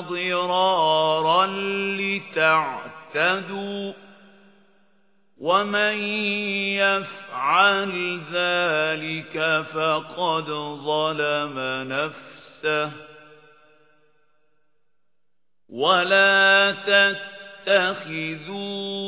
ضِرَارًا لِتَعْتَدُوا وَمَن يَفْعَلْ ذَلِكَ فَقَدْ ظَلَمَ نَفْسَهُ وَلَا تَتَّخِذُوا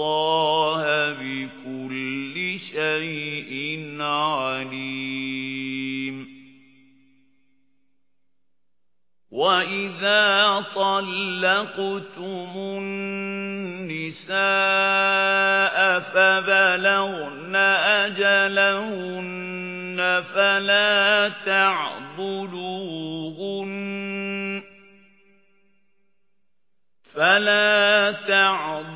اللَّهَ بِكُلِّ شَيْءٍ عَلِيمٌ. وَإِذَا طَلَّقْتُمُ النِّسَاءَ فَبَلَغْنَ أَجَلَهُنَّ فَلَا تَعْضُلُوهُنَّ. فَلَا تَعْضُلُوهُنَّ.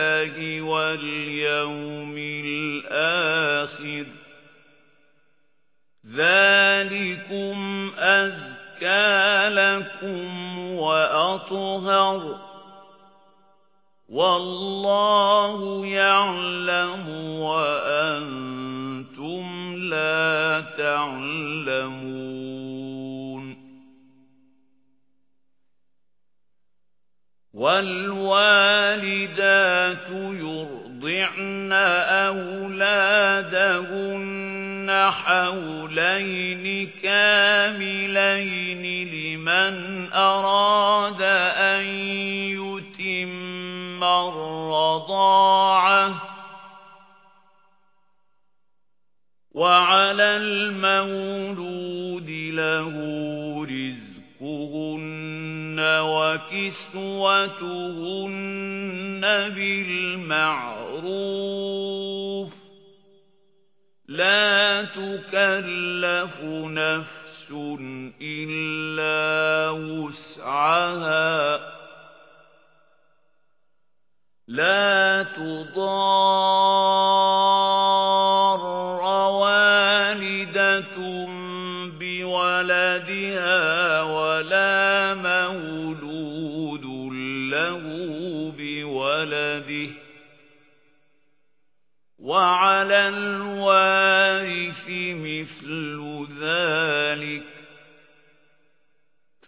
وَالْيَوْمِ الْآخِرِ. ذَلِكُمْ أَزْكَى لَكُمْ وَأَطْهَرُ. وَاللَّهُ يَعْلَمُ وَأَنْتُمْ لَا تَعْلَمُونَ. وَالْوَالِدَاتُ يُرْضِعْنَ أَوْلَادَهُنَّ حَوْلَيْنِ كَامِلَيْنِ لِمَنْ أَرَادَ أَنْ يُتِمَّ الرَّضَاعَةَ. وَعَلَى الْمَوْلُودِ لَهُ رِزْقُهُنَّ وَكِسْوَتُهُنَّ بِالْمَعْرُوفِ لَا تُكَلَّفُ نَفْسٌ إِلَّا وُسْعَهَا لَا تُضَارَّ وَالِدَةٌ بِوَلَدِهَا بِوَلَدِهِ وَعَلَى الْوَارِثِ مِثْلُ ذَلِكَ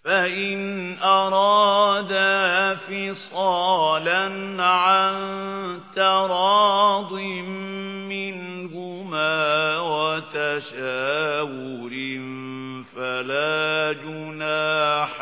فَإِنْ أَرَادَا فِصَالًا عَنْ تَرَاضٍ مِنْهُمَا وَتَشَاوُرٍ فَلَا جُنَاحَ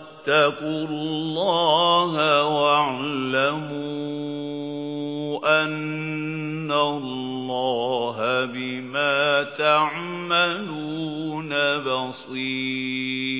واتقوا الله واعلموا أن الله بما تعملون بصير.